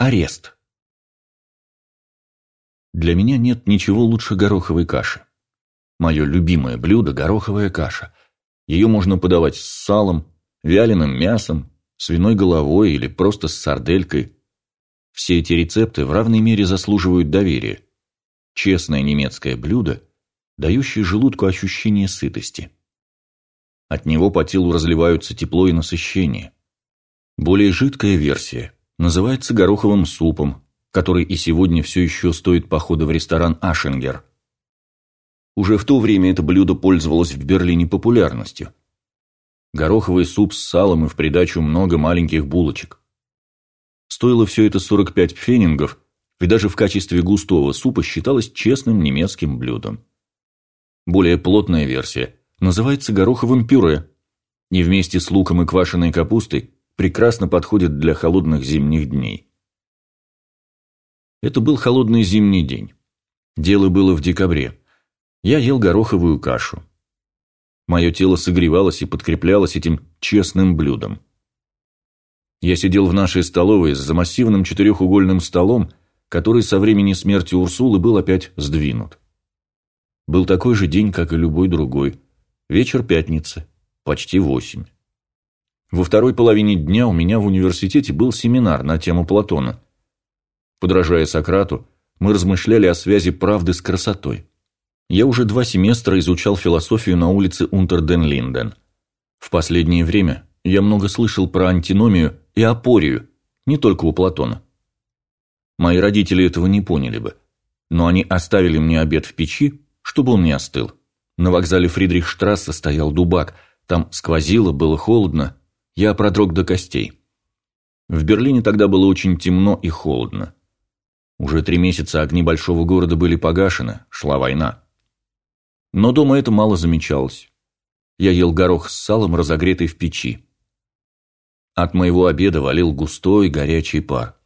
Арест. Для меня нет ничего лучше гороховой каши. Мое любимое блюдо – гороховая каша. Ее можно подавать с салом, вяленым мясом, свиной головой или просто с сарделькой. Все эти рецепты в равной мере заслуживают доверия. Честное немецкое блюдо, дающее желудку ощущение сытости. От него по телу разливаются тепло и насыщение. Более жидкая версия называется гороховым супом, который и сегодня все еще стоит похода в ресторан «Ашенгер». Уже в то время это блюдо пользовалось в Берлине популярностью. Гороховый суп с салом и в придачу много маленьких булочек. Стоило все это 45 пфенингов, и даже в качестве густого супа считалось честным немецким блюдом. Более плотная версия называется гороховым пюре, и вместе с луком и квашеной капустой прекрасно подходит для холодных зимних дней. Это был холодный зимний день. Дело было в декабре. Я ел гороховую кашу. Мое тело согревалось и подкреплялось этим честным блюдом. Я сидел в нашей столовой за массивным четырехугольным столом, который со времени смерти Урсулы был опять сдвинут. Был такой же день, как и любой другой. Вечер пятницы, почти восемь. Во второй половине дня у меня в университете был семинар на тему Платона. Подражая Сократу, мы размышляли о связи правды с красотой. Я уже два семестра изучал философию на улице Унтерден-Линден. В последнее время я много слышал про антиномию и апорию, не только у Платона. Мои родители этого не поняли бы, но они оставили мне обед в печи, чтобы он не остыл. На вокзале Фридрихштрассе стоял дубак, там сквозило, было холодно, я продрог до костей. В Берлине тогда было очень темно и холодно. Уже три месяца огни большого города были погашены, шла война. Но дома это мало замечалось. Я ел горох с салом, разогретый в печи. От моего обеда валил густой горячий пар.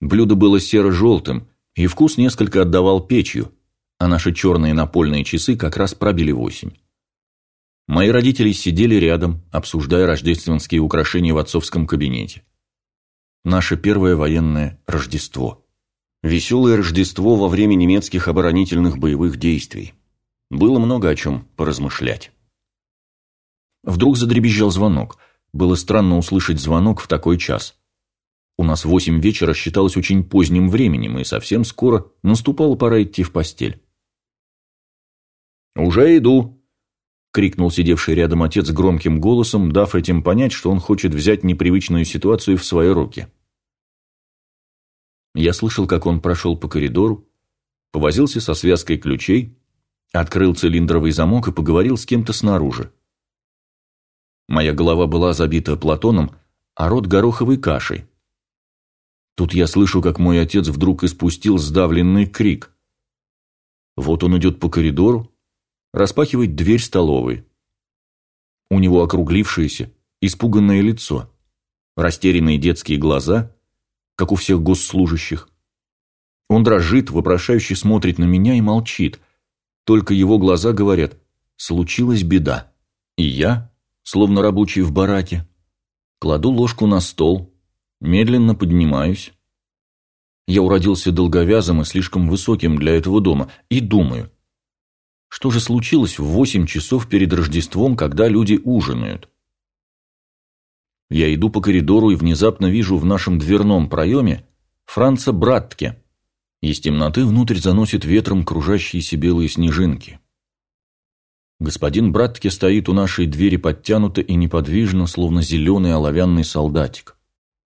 Блюдо было серо-желтым, и вкус несколько отдавал печью, а наши черные напольные часы как раз пробили восемь. Мои родители сидели рядом, обсуждая рождественские украшения в отцовском кабинете. Наше первое военное Рождество. Веселое Рождество во время немецких оборонительных боевых действий. Было много о чем поразмышлять. Вдруг задребезжал звонок. Было странно услышать звонок в такой час. У нас восемь вечера считалось очень поздним временем, и совсем скоро наступала пора идти в постель. «Уже иду!» — крикнул сидевший рядом отец громким голосом, дав этим понять, что он хочет взять непривычную ситуацию в свои руки. Я слышал, как он прошел по коридору, повозился со связкой ключей, Открыл цилиндровый замок и поговорил с кем-то снаружи. Моя голова была забита Платоном, а рот гороховой кашей. Тут я слышу, как мой отец вдруг испустил сдавленный крик. Вот он идет по коридору, распахивает дверь столовой. У него округлившееся, испуганное лицо, растерянные детские глаза, как у всех госслужащих. Он дрожит, вопрошающе смотрит на меня и молчит – только его глаза говорят «случилась беда». И я, словно рабочий в бараке, кладу ложку на стол, медленно поднимаюсь. Я уродился долговязым и слишком высоким для этого дома, и думаю, что же случилось в восемь часов перед Рождеством, когда люди ужинают? Я иду по коридору и внезапно вижу в нашем дверном проеме Франца Братке, из темноты внутрь заносит ветром кружащиеся белые снежинки. Господин Братке стоит у нашей двери подтянуто и неподвижно, словно зеленый оловянный солдатик.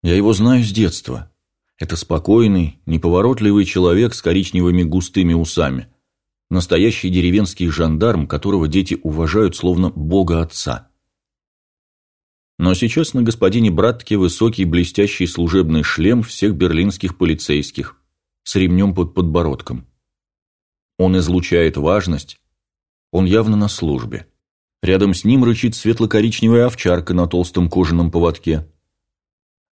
Я его знаю с детства. Это спокойный, неповоротливый человек с коричневыми густыми усами. Настоящий деревенский жандарм, которого дети уважают словно бога отца. Но сейчас на господине Братке высокий блестящий служебный шлем всех берлинских полицейских – с ремнем под подбородком. Он излучает важность, он явно на службе. Рядом с ним рычит светло-коричневая овчарка на толстом кожаном поводке.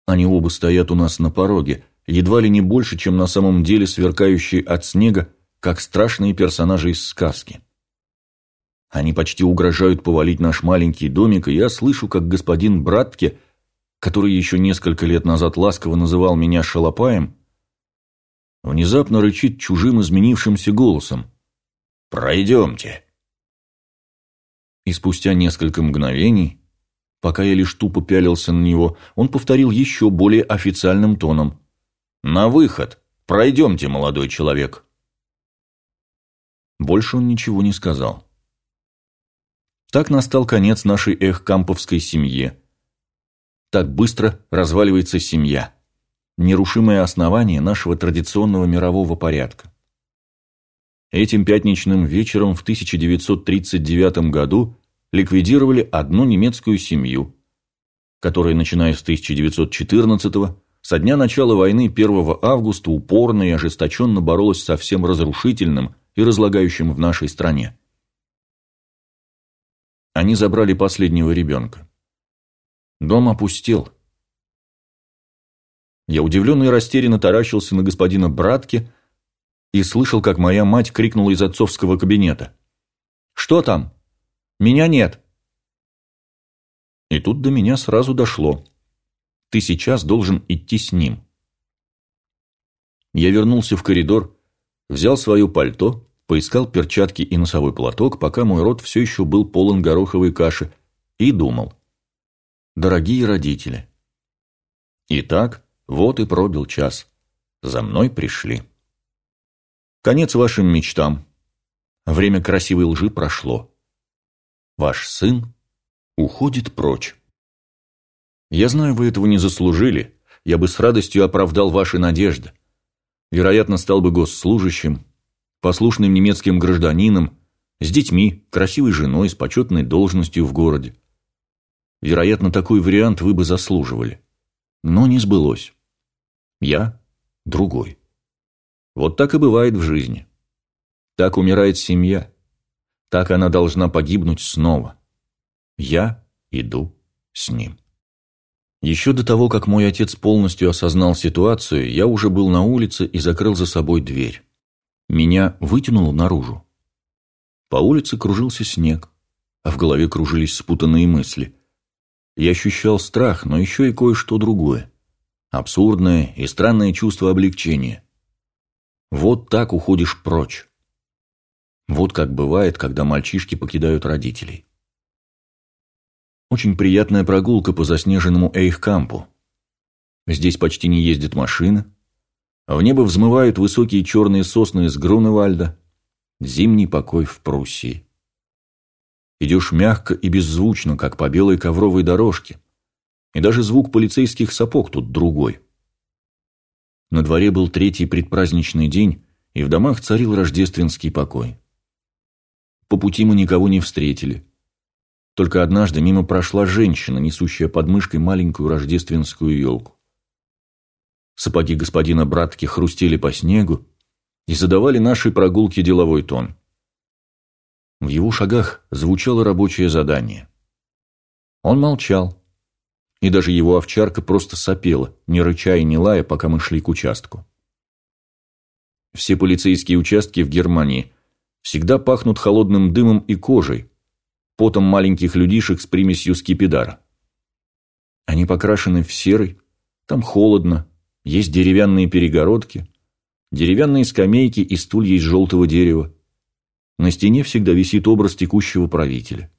Они оба стоят у нас на пороге, едва ли не больше, чем на самом деле сверкающие от снега, как страшные персонажи из сказки. Они почти угрожают повалить наш маленький домик, и я слышу, как господин Братке, который еще несколько лет назад ласково называл меня шалопаем, внезапно рычит чужим изменившимся голосом. «Пройдемте!» И спустя несколько мгновений, пока я лишь тупо пялился на него, он повторил еще более официальным тоном. «На выход! Пройдемте, молодой человек!» Больше он ничего не сказал. Так настал конец нашей эхкамповской семье. Так быстро разваливается семья. Нерушимое основание нашего традиционного мирового порядка. Этим пятничным вечером в 1939 году ликвидировали одну немецкую семью, которая, начиная с 1914 со дня начала войны 1 августа упорно и ожесточенно боролась со всем разрушительным и разлагающим в нашей стране. Они забрали последнего ребенка. Дом опустел. Я удивленно и растерянно таращился на господина Братки и слышал, как моя мать крикнула из отцовского кабинета. «Что там? Меня нет!» И тут до меня сразу дошло. «Ты сейчас должен идти с ним». Я вернулся в коридор, взял свое пальто, поискал перчатки и носовой платок, пока мой рот все еще был полон гороховой каши, и думал. Дорогие родители. Итак, вот и пробил час. За мной пришли. Конец вашим мечтам. Время красивой лжи прошло. Ваш сын уходит прочь. Я знаю, вы этого не заслужили. Я бы с радостью оправдал ваши надежды. Вероятно, стал бы госслужащим, послушным немецким гражданином, с детьми, красивой женой, с почетной должностью в городе. Вероятно, такой вариант вы бы заслуживали. Но не сбылось. Я другой. Вот так и бывает в жизни. Так умирает семья. Так она должна погибнуть снова. Я иду с ним. Еще до того, как мой отец полностью осознал ситуацию, я уже был на улице и закрыл за собой дверь. Меня вытянуло наружу. По улице кружился снег, а в голове кружились спутанные мысли. Я ощущал страх, но еще и кое-что другое. Абсурдное и странное чувство облегчения. Вот так уходишь прочь. Вот как бывает, когда мальчишки покидают родителей. Очень приятная прогулка по заснеженному Эйхкампу. Здесь почти не ездит машина, в небо взмывают высокие черные сосны из Груневальда. Зимний покой в Пруссии. Идешь мягко и беззвучно, как по белой ковровой дорожке. И даже звук полицейских сапог тут другой. На дворе был третий предпраздничный день, и в домах царил рождественский покой. По пути мы никого не встретили. Только однажды мимо прошла женщина, несущая под мышкой маленькую рождественскую елку. Сапоги господина Братки хрустели по снегу и задавали нашей прогулке деловой тон. В его шагах звучало рабочее задание. Он молчал, и даже его овчарка просто сопела, не рыча и не лая, пока мы шли к участку. Все полицейские участки в Германии всегда пахнут холодным дымом и кожей, потом маленьких людишек с примесью скипидара. Они покрашены в серый, там холодно, есть деревянные перегородки, деревянные скамейки и стулья из желтого дерева. На стене всегда висит образ текущего правителя.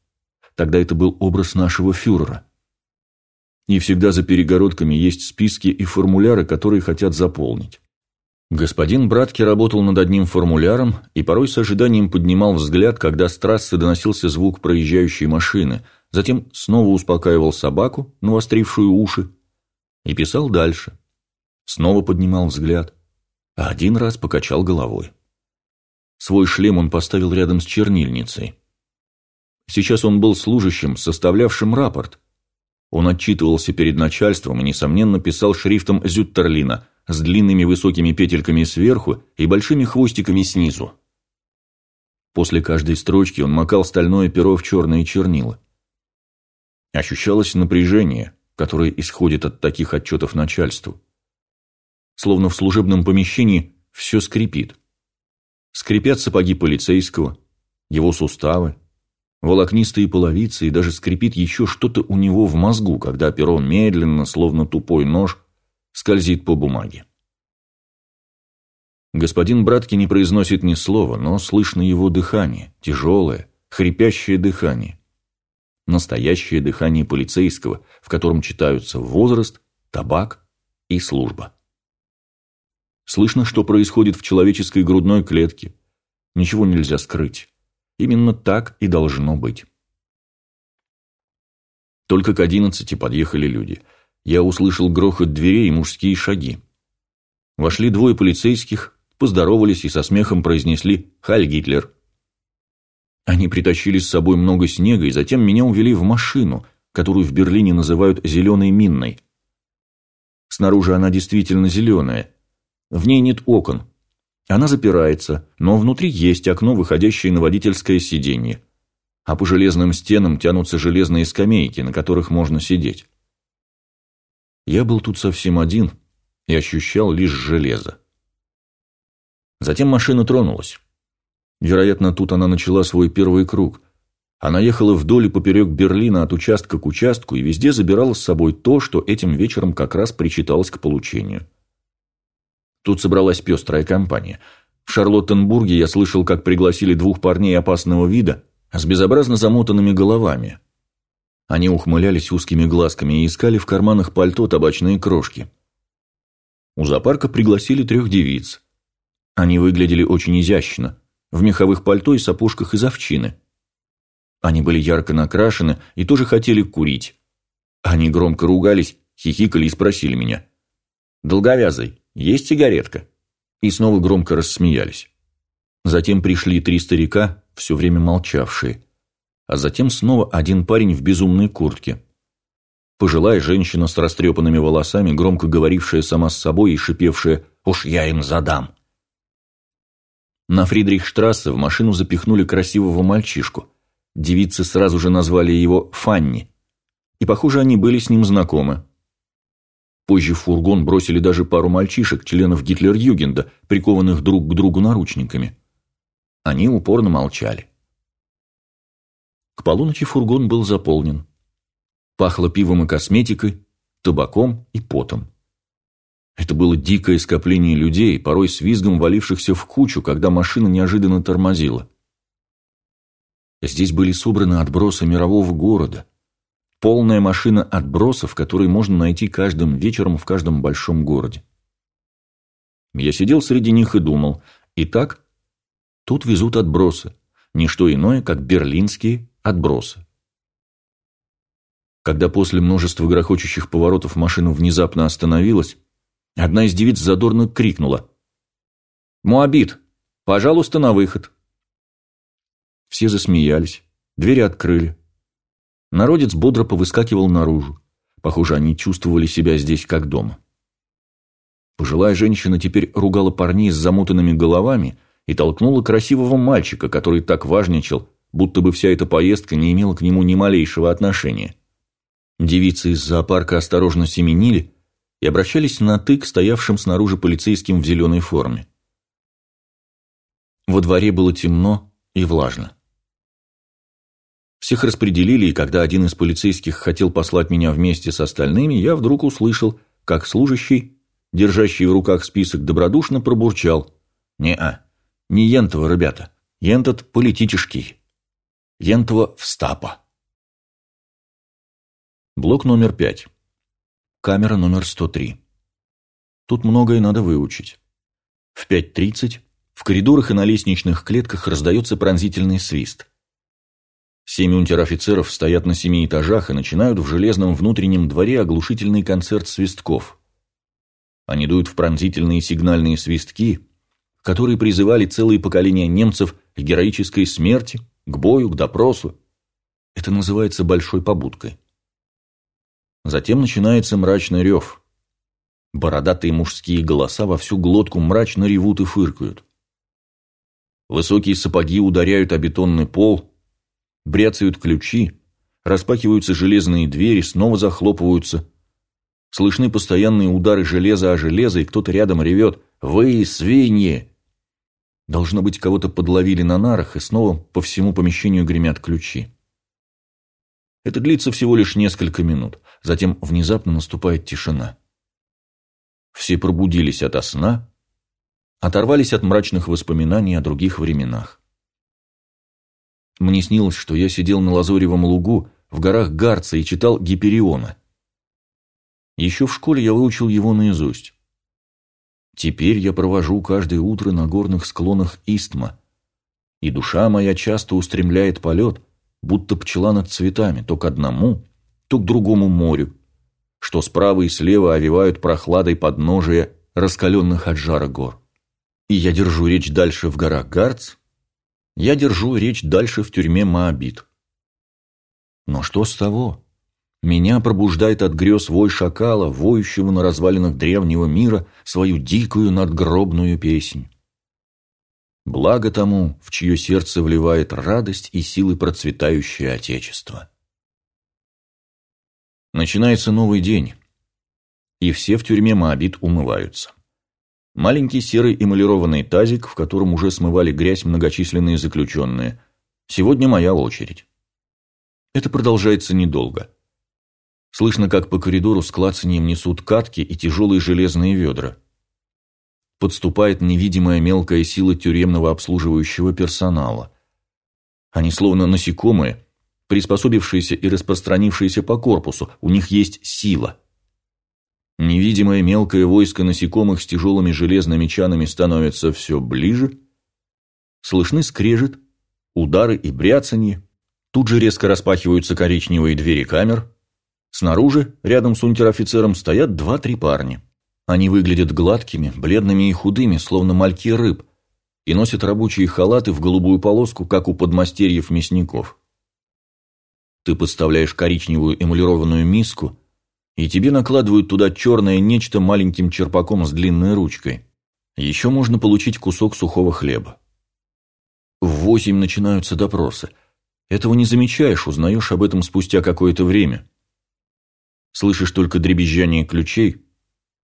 Тогда это был образ нашего фюрера. И всегда за перегородками есть списки и формуляры, которые хотят заполнить. Господин Братки работал над одним формуляром и порой с ожиданием поднимал взгляд, когда с трассы доносился звук проезжающей машины, затем снова успокаивал собаку, навострившую уши, и писал дальше – Снова поднимал взгляд, а один раз покачал головой. Свой шлем он поставил рядом с чернильницей. Сейчас он был служащим, составлявшим рапорт. Он отчитывался перед начальством и, несомненно, писал шрифтом Зюттерлина с длинными высокими петельками сверху и большими хвостиками снизу. После каждой строчки он макал стальное перо в черные чернила. Ощущалось напряжение, которое исходит от таких отчетов начальству словно в служебном помещении все скрипит. Скрипят сапоги полицейского, его суставы, волокнистые половицы и даже скрипит еще что-то у него в мозгу, когда перо медленно, словно тупой нож, скользит по бумаге. Господин Братки не произносит ни слова, но слышно его дыхание, тяжелое, хрипящее дыхание. Настоящее дыхание полицейского, в котором читаются возраст, табак и служба. Слышно, что происходит в человеческой грудной клетке. Ничего нельзя скрыть. Именно так и должно быть. Только к одиннадцати подъехали люди. Я услышал грохот дверей и мужские шаги. Вошли двое полицейских, поздоровались и со смехом произнесли «Халь Гитлер». Они притащили с собой много снега и затем меня увели в машину, которую в Берлине называют «зеленой минной». Снаружи она действительно зеленая. В ней нет окон. Она запирается, но внутри есть окно, выходящее на водительское сиденье. А по железным стенам тянутся железные скамейки, на которых можно сидеть. Я был тут совсем один и ощущал лишь железо. Затем машина тронулась. Вероятно, тут она начала свой первый круг. Она ехала вдоль и поперек Берлина от участка к участку и везде забирала с собой то, что этим вечером как раз причиталось к получению. Тут собралась пестрая компания. В Шарлоттенбурге я слышал, как пригласили двух парней опасного вида с безобразно замотанными головами. Они ухмылялись узкими глазками и искали в карманах пальто табачные крошки. У зоопарка пригласили трех девиц. Они выглядели очень изящно, в меховых пальто и сапожках из овчины. Они были ярко накрашены и тоже хотели курить. Они громко ругались, хихикали и спросили меня. «Долговязый, есть сигаретка?» И снова громко рассмеялись. Затем пришли три старика, все время молчавшие. А затем снова один парень в безумной куртке. Пожилая женщина с растрепанными волосами, громко говорившая сама с собой и шипевшая «Уж я им задам!» На Фридрихштрассе в машину запихнули красивого мальчишку. Девицы сразу же назвали его Фанни. И, похоже, они были с ним знакомы. Позже в фургон бросили даже пару мальчишек, членов Гитлер-Югенда, прикованных друг к другу наручниками. Они упорно молчали. К полуночи фургон был заполнен. Пахло пивом и косметикой, табаком и потом. Это было дикое скопление людей, порой с визгом валившихся в кучу, когда машина неожиданно тормозила. Здесь были собраны отбросы мирового города. Полная машина отбросов, которые можно найти каждым вечером в каждом большом городе. Я сидел среди них и думал, итак, тут везут отбросы, не что иное, как берлинские отбросы. Когда после множества грохочущих поворотов машина внезапно остановилась, Одна из девиц задорно крикнула. «Муабит, пожалуйста, на выход!» Все засмеялись, двери открыли. Народец бодро повыскакивал наружу. Похоже, они чувствовали себя здесь как дома. Пожилая женщина теперь ругала парней с замотанными головами и толкнула красивого мальчика, который так важничал, будто бы вся эта поездка не имела к нему ни малейшего отношения. Девицы из зоопарка осторожно семенили, и обращались на «ты» к стоявшим снаружи полицейским в зеленой форме. Во дворе было темно и влажно. Всех распределили, и когда один из полицейских хотел послать меня вместе с остальными, я вдруг услышал, как служащий, держащий в руках список, добродушно пробурчал. «Не-а, не Ентова, ребята, Ентот политический. Ентова в стапа». Блок номер пять. Камера номер 103. Тут многое надо выучить. В 5.30 в коридорах и на лестничных клетках раздается пронзительный свист. Семь унтер-офицеров стоят на семи этажах и начинают в железном внутреннем дворе оглушительный концерт свистков. Они дуют в пронзительные сигнальные свистки, которые призывали целые поколения немцев к героической смерти, к бою, к допросу. Это называется большой побудкой. Затем начинается мрачный рев. Бородатые мужские голоса во всю глотку мрачно ревут и фыркают. Высокие сапоги ударяют о бетонный пол, бряцают ключи, распахиваются железные двери, снова захлопываются. Слышны постоянные удары железа о железо, и кто-то рядом ревет «Вы, свиньи!». Должно быть, кого-то подловили на нарах, и снова по всему помещению гремят ключи. Это длится всего лишь несколько минут, затем внезапно наступает тишина. Все пробудились ото сна, оторвались от мрачных воспоминаний о других временах. Мне снилось, что я сидел на Лазоревом лугу в горах Гарца и читал Гипериона. Еще в школе я выучил его наизусть. Теперь я провожу каждое утро на горных склонах Истма, и душа моя часто устремляет полет, будто пчела над цветами, то к одному, то к другому морю, что справа и слева овивают прохладой подножия раскаленных от жара гор. И я держу речь дальше в горах Гарц, я держу речь дальше в тюрьме Моабит. Но что с того? Меня пробуждает от грез вой шакала, воющего на развалинах древнего мира свою дикую надгробную песнь. Благо тому, в чье сердце вливает радость и силы процветающее Отечество. Начинается новый день, и все в тюрьме Моабит умываются. Маленький серый эмалированный тазик, в котором уже смывали грязь многочисленные заключенные. Сегодня моя очередь. Это продолжается недолго. Слышно, как по коридору с клацанием несут катки и тяжелые железные ведра. Подступает невидимая мелкая сила тюремного обслуживающего персонала. Они словно насекомые, приспособившиеся и распространившиеся по корпусу, у них есть сила. Невидимое мелкое войско насекомых с тяжелыми железными чанами становится все ближе. Слышны скрежет, удары и бряцанье. Тут же резко распахиваются коричневые двери камер – Снаружи, рядом с унтер-офицером, стоят два-три парня. Они выглядят гладкими, бледными и худыми, словно мальки рыб, и носят рабочие халаты в голубую полоску, как у подмастерьев мясников. Ты подставляешь коричневую эмалированную миску, и тебе накладывают туда черное нечто маленьким черпаком с длинной ручкой. Еще можно получить кусок сухого хлеба. В восемь начинаются допросы. Этого не замечаешь, узнаешь об этом спустя какое-то время. Слышишь только дребезжание ключей,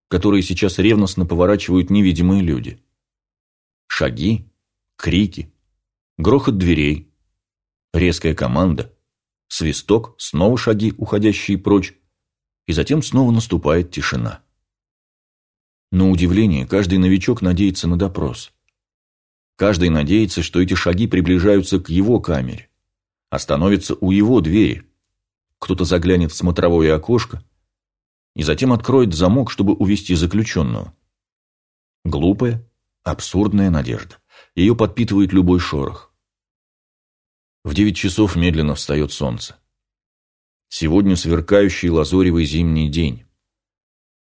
которые сейчас ревностно поворачивают невидимые люди. Шаги, крики, грохот дверей, резкая команда, свисток, снова шаги, уходящие прочь, и затем снова наступает тишина. На удивление, каждый новичок надеется на допрос. Каждый надеется, что эти шаги приближаются к его камере, остановятся у его двери – кто-то заглянет в смотровое окошко и затем откроет замок, чтобы увести заключенную. Глупая, абсурдная надежда. Ее подпитывает любой шорох. В девять часов медленно встает солнце. Сегодня сверкающий лазоревый зимний день.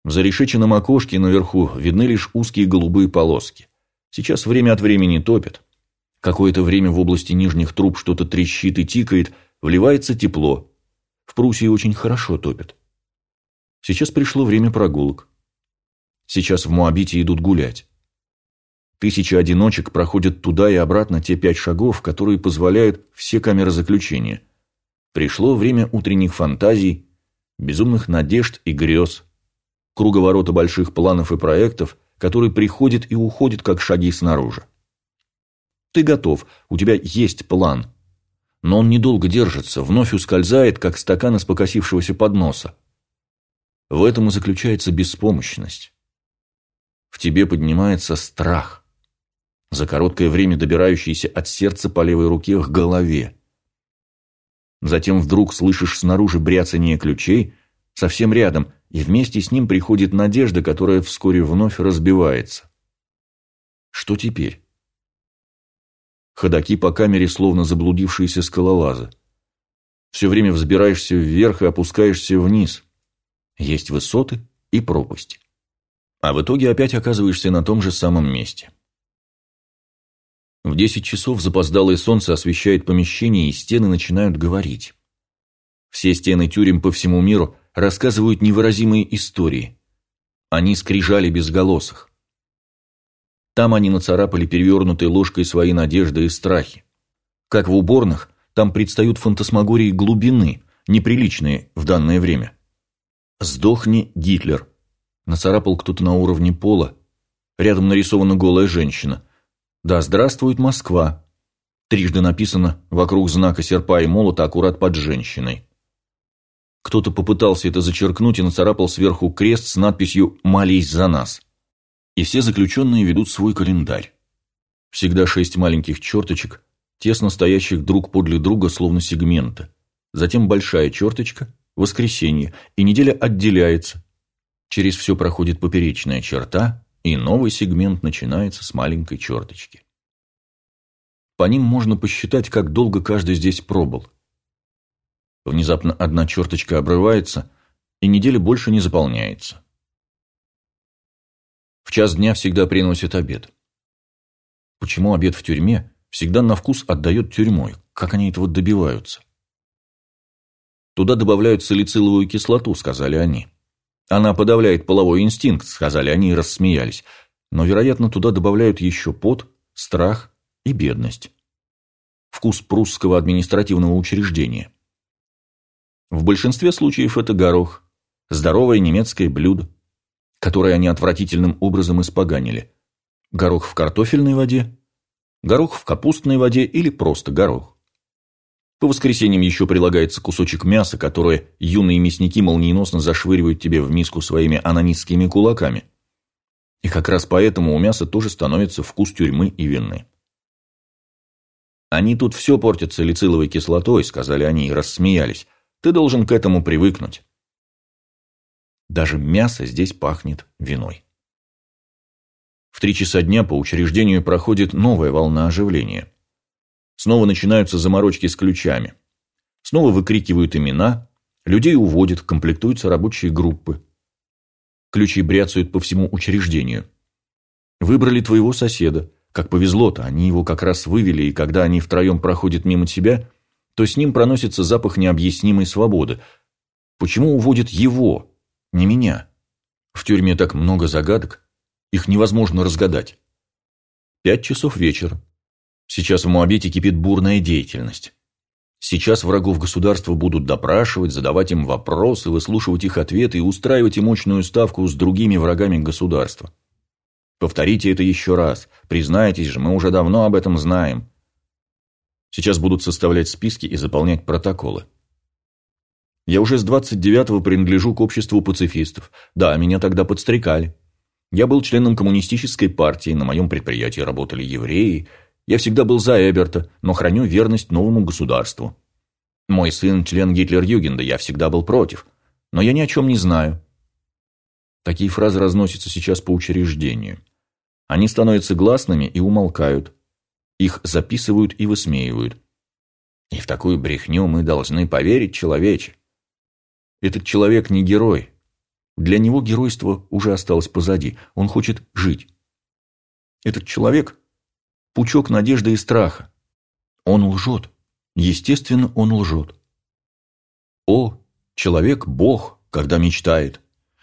В зарешеченном окошке наверху видны лишь узкие голубые полоски. Сейчас время от времени топят. Какое-то время в области нижних труб что-то трещит и тикает, вливается тепло. В Пруссии очень хорошо топят. Сейчас пришло время прогулок. Сейчас в Моабите идут гулять. Тысячи одиночек проходят туда и обратно те пять шагов, которые позволяют все камеры заключения. Пришло время утренних фантазий, безумных надежд и грез, круговорота больших планов и проектов, которые приходят и уходят, как шаги снаружи. Ты готов, у тебя есть план – но он недолго держится, вновь ускользает, как стакан из покосившегося подноса. В этом и заключается беспомощность. В тебе поднимается страх, за короткое время добирающийся от сердца по левой руке к голове. Затем вдруг слышишь снаружи бряцание ключей, совсем рядом, и вместе с ним приходит надежда, которая вскоре вновь разбивается. Что теперь? Ходаки по камере, словно заблудившиеся скалолазы. Все время взбираешься вверх и опускаешься вниз. Есть высоты и пропасти. А в итоге опять оказываешься на том же самом месте. В десять часов запоздалое солнце освещает помещение, и стены начинают говорить. Все стены тюрем по всему миру рассказывают невыразимые истории. Они скрижали безголосых. Там они нацарапали перевернутой ложкой свои надежды и страхи. Как в уборных, там предстают фантасмагории глубины, неприличные в данное время. «Сдохни, Гитлер!» Нацарапал кто-то на уровне пола. Рядом нарисована голая женщина. «Да здравствует Москва!» Трижды написано вокруг знака серпа и молота аккурат под женщиной. Кто-то попытался это зачеркнуть и нацарапал сверху крест с надписью «Молись за нас». И все заключенные ведут свой календарь. Всегда шесть маленьких черточек, тесно стоящих друг подле друга, словно сегменты. Затем большая черточка, воскресенье, и неделя отделяется. Через все проходит поперечная черта, и новый сегмент начинается с маленькой черточки. По ним можно посчитать, как долго каждый здесь пробыл. Внезапно одна черточка обрывается, и неделя больше не заполняется. В час дня всегда приносят обед. Почему обед в тюрьме всегда на вкус отдает тюрьмой? Как они этого добиваются? Туда добавляют салициловую кислоту, сказали они. Она подавляет половой инстинкт, сказали они и рассмеялись. Но, вероятно, туда добавляют еще пот, страх и бедность. Вкус прусского административного учреждения. В большинстве случаев это горох, здоровое немецкое блюдо, которое они отвратительным образом испоганили. Горох в картофельной воде, горох в капустной воде или просто горох. По воскресеньям еще прилагается кусочек мяса, которое юные мясники молниеносно зашвыривают тебе в миску своими анонистскими кулаками. И как раз поэтому у мяса тоже становится вкус тюрьмы и вины. «Они тут все портят салициловой кислотой», — сказали они и рассмеялись. «Ты должен к этому привыкнуть». Даже мясо здесь пахнет виной. В три часа дня по учреждению проходит новая волна оживления. Снова начинаются заморочки с ключами. Снова выкрикивают имена, людей уводят, комплектуются рабочие группы. Ключи бряцают по всему учреждению. Выбрали твоего соседа. Как повезло-то, они его как раз вывели, и когда они втроем проходят мимо тебя, то с ним проносится запах необъяснимой свободы. Почему уводят его, не меня? В тюрьме так много загадок, их невозможно разгадать. Пять часов вечера. Сейчас в Моабите кипит бурная деятельность. Сейчас врагов государства будут допрашивать, задавать им вопросы, выслушивать их ответы и устраивать им мощную ставку с другими врагами государства. Повторите это еще раз. Признайтесь же, мы уже давно об этом знаем. Сейчас будут составлять списки и заполнять протоколы. Я уже с 29-го принадлежу к обществу пацифистов. Да, меня тогда подстрекали. Я был членом коммунистической партии, на моем предприятии работали евреи, я всегда был за Эберта, но храню верность новому государству. Мой сын – член Гитлер-Югенда, я всегда был против. Но я ни о чем не знаю. Такие фразы разносятся сейчас по учреждению. Они становятся гласными и умолкают. Их записывают и высмеивают. И в такую брехню мы должны поверить, человече. Этот человек не герой. Для него геройство уже осталось позади. Он хочет жить. Этот человек пучок надежды и страха. Он лжет. Естественно, он лжет. О, человек – Бог, когда мечтает,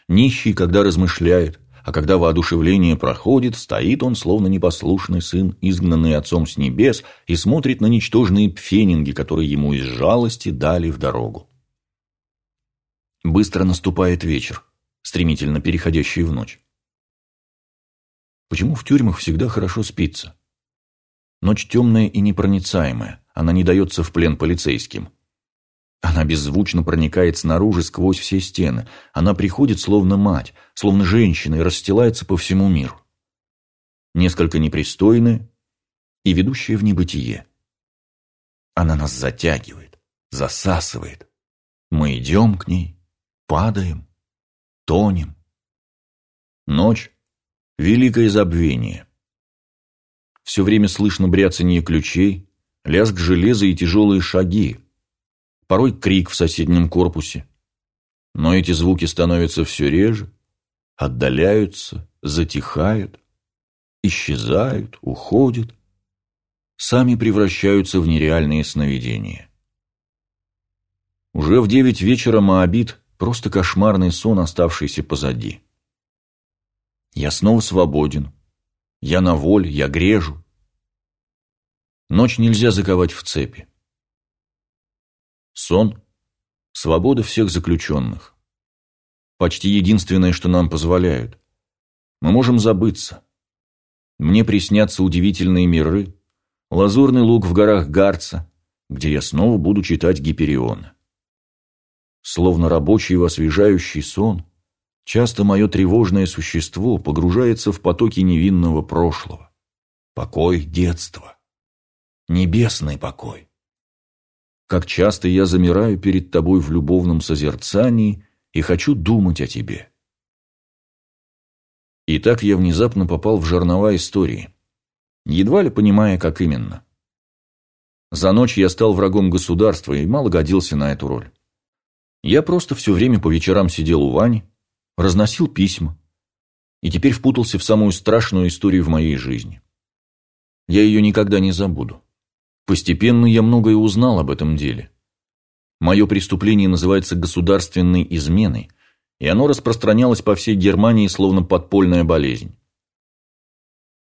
нищий, когда размышляет, а когда воодушевление проходит, стоит он, словно непослушный сын, изгнанный отцом с небес, и смотрит на ничтожные пфенинги, которые ему из жалости дали в дорогу. Быстро наступает вечер, стремительно переходящий в ночь. Почему в тюрьмах всегда хорошо спится? Ночь темная и непроницаемая, она не дается в плен полицейским. Она беззвучно проникает снаружи сквозь все стены. Она приходит словно мать, словно женщина и расстилается по всему миру. Несколько непристойная и ведущая в небытие. Она нас затягивает, засасывает. Мы идем к ней, падаем, тонем. Ночь — великое забвение. Все время слышно бряцание ключей, лязг железа и тяжелые шаги. Порой крик в соседнем корпусе. Но эти звуки становятся все реже, отдаляются, затихают, исчезают, уходят, сами превращаются в нереальные сновидения. Уже в девять вечера Моабит – просто кошмарный сон, оставшийся позади. Я снова свободен, я на воле, я грежу. Ночь нельзя заковать в цепи. Сон – свобода всех заключенных. Почти единственное, что нам позволяют. Мы можем забыться. Мне приснятся удивительные миры, лазурный луг в горах Гарца, где я снова буду читать Гипериона. Словно рабочий освежающий сон, часто мое тревожное существо погружается в потоки невинного прошлого. Покой детства. Небесный покой. Как часто я замираю перед тобой в любовном созерцании и хочу думать о тебе. И так я внезапно попал в жернова истории, едва ли понимая, как именно. За ночь я стал врагом государства и мало годился на эту роль. Я просто все время по вечерам сидел у Вани, разносил письма, и теперь впутался в самую страшную историю в моей жизни. Я ее никогда не забуду. Постепенно я многое узнал об этом деле. Мое преступление называется государственной изменой, и оно распространялось по всей Германии словно подпольная болезнь.